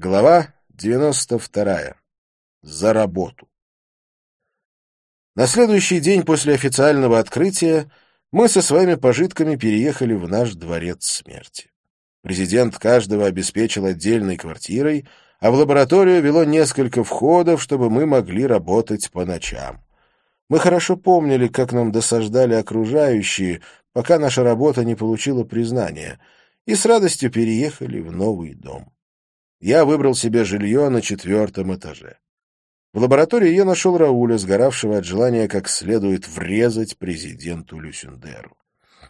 Глава 92. За работу. На следующий день после официального открытия мы со своими пожитками переехали в наш дворец смерти. Президент каждого обеспечил отдельной квартирой, а в лабораторию вело несколько входов, чтобы мы могли работать по ночам. Мы хорошо помнили, как нам досаждали окружающие, пока наша работа не получила признания, и с радостью переехали в новый дом я выбрал себе жилье на четвертом этаже. В лаборатории я нашел Рауля, сгоравшего от желания как следует врезать президенту Люсюндеру.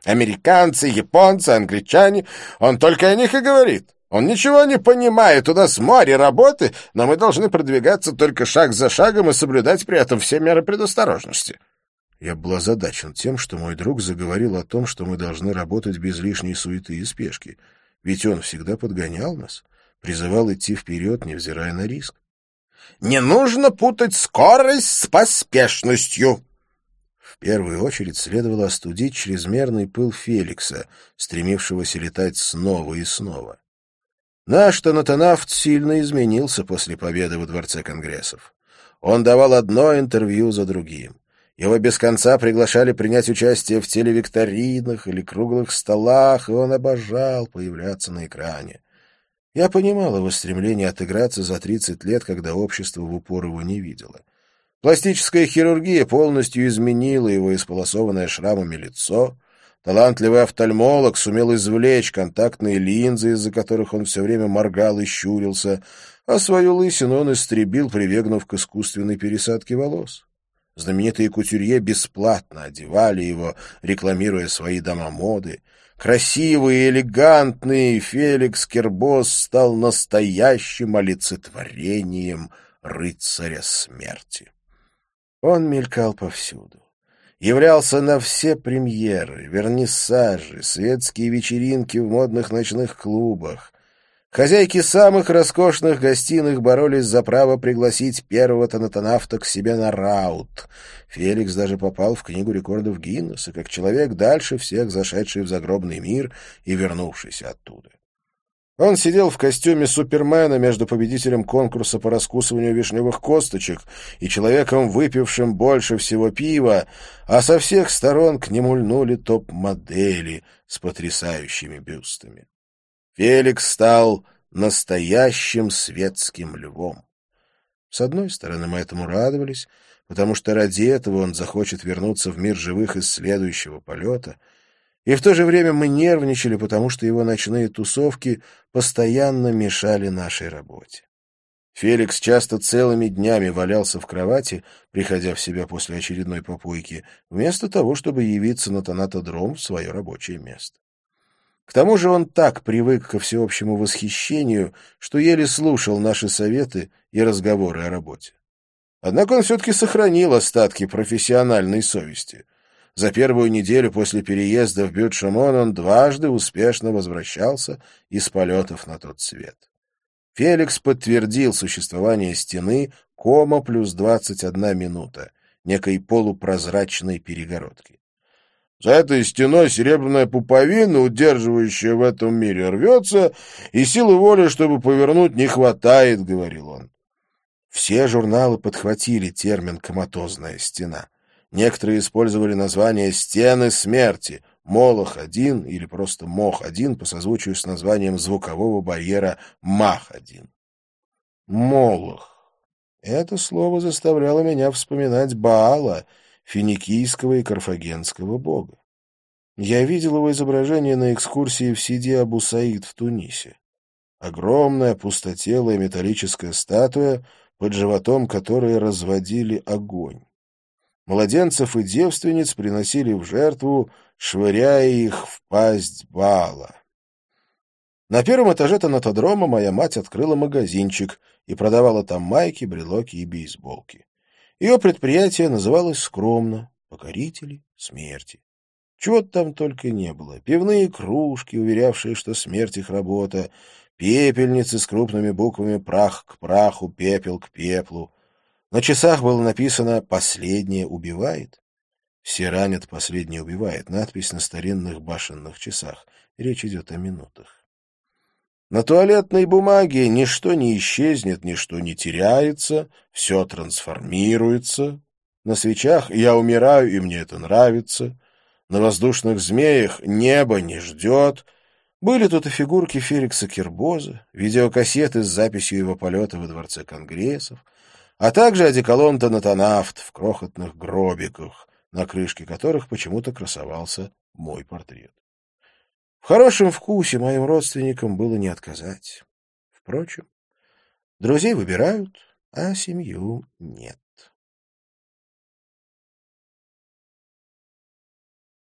«Американцы, японцы, англичане, он только о них и говорит. Он ничего не понимает, у нас море работы, но мы должны продвигаться только шаг за шагом и соблюдать при этом все меры предосторожности». Я был озадачен тем, что мой друг заговорил о том, что мы должны работать без лишней суеты и спешки, ведь он всегда подгонял нас призывал идти вперед, невзирая на риск. «Не нужно путать скорость с поспешностью!» В первую очередь следовало остудить чрезмерный пыл Феликса, стремившегося летать снова и снова. Наш тонатонавт сильно изменился после победы во Дворце Конгрессов. Он давал одно интервью за другим. Его без конца приглашали принять участие в телевикторинах или круглых столах, и он обожал появляться на экране. Я понимал его стремление отыграться за 30 лет, когда общество в упор его не видело. Пластическая хирургия полностью изменила его исполосованное шрамами лицо. Талантливый офтальмолог сумел извлечь контактные линзы, из-за которых он все время моргал и щурился, а свою лысину он истребил, прибегнув к искусственной пересадке волос. Знаменитые кутюрье бесплатно одевали его, рекламируя свои дома моды. Красивый и элегантный Феликс Кербос стал настоящим олицетворением рыцаря смерти. Он мелькал повсюду. Являлся на все премьеры, вернисажи, светские вечеринки в модных ночных клубах, Хозяйки самых роскошных гостиных боролись за право пригласить первого тонатонавта к себе на раут. Феликс даже попал в книгу рекордов Гиннесса, как человек дальше всех зашедший в загробный мир и вернувшийся оттуда. Он сидел в костюме Супермена между победителем конкурса по раскусыванию вишневых косточек и человеком, выпившим больше всего пива, а со всех сторон к нему льнули топ-модели с потрясающими бюстами. Феликс стал настоящим светским львом. С одной стороны, мы этому радовались, потому что ради этого он захочет вернуться в мир живых из следующего полета, и в то же время мы нервничали, потому что его ночные тусовки постоянно мешали нашей работе. Феликс часто целыми днями валялся в кровати, приходя в себя после очередной попойки, вместо того, чтобы явиться на тонатодром в свое рабочее место. К тому же он так привык ко всеобщему восхищению, что еле слушал наши советы и разговоры о работе. Однако он все-таки сохранил остатки профессиональной совести. За первую неделю после переезда в Бют-Шамон он дважды успешно возвращался из полетов на тот свет. Феликс подтвердил существование стены кома плюс 21 минута, некой полупрозрачной перегородки. За этой стеной серебряная пуповина, удерживающая в этом мире, рвется, и силы воли, чтобы повернуть, не хватает, — говорил он. Все журналы подхватили термин «коматозная стена». Некоторые использовали название «стены смерти», «Молох-1» или просто «Мох-1» по созвучию с названием звукового барьера «Мах-1». «Молох». Это слово заставляло меня вспоминать Баала — финикийского и карфагенского бога. Я видел его изображение на экскурсии в Сиди Абу Саид в Тунисе. Огромная пустотелая металлическая статуя, под животом которой разводили огонь. Младенцев и девственниц приносили в жертву, швыряя их в пасть бала. На первом этаже тонатодрома моя мать открыла магазинчик и продавала там майки, брелоки и бейсболки. Ее предприятие называлось скромно «Покорители смерти». Чего там только не было. Пивные кружки, уверявшие, что смерть их работа, пепельницы с крупными буквами «Прах к праху», «Пепел к пеплу». На часах было написано «Последнее убивает». Все ранят, последнее убивает. Надпись на старинных башенных часах. Речь идет о минутах. На туалетной бумаге ничто не исчезнет, ничто не теряется, все трансформируется. На свечах «Я умираю, и мне это нравится». На воздушных змеях «Небо не ждет». Были тут и фигурки Феликса Кирбоза, видеокассеты с записью его полета во Дворце Конгрессов, а также одеколон Тонатонавт в крохотных гробиках, на крышке которых почему-то красовался мой портрет. В хорошем вкусе моим родственникам было не отказать. Впрочем, друзей выбирают, а семью нет.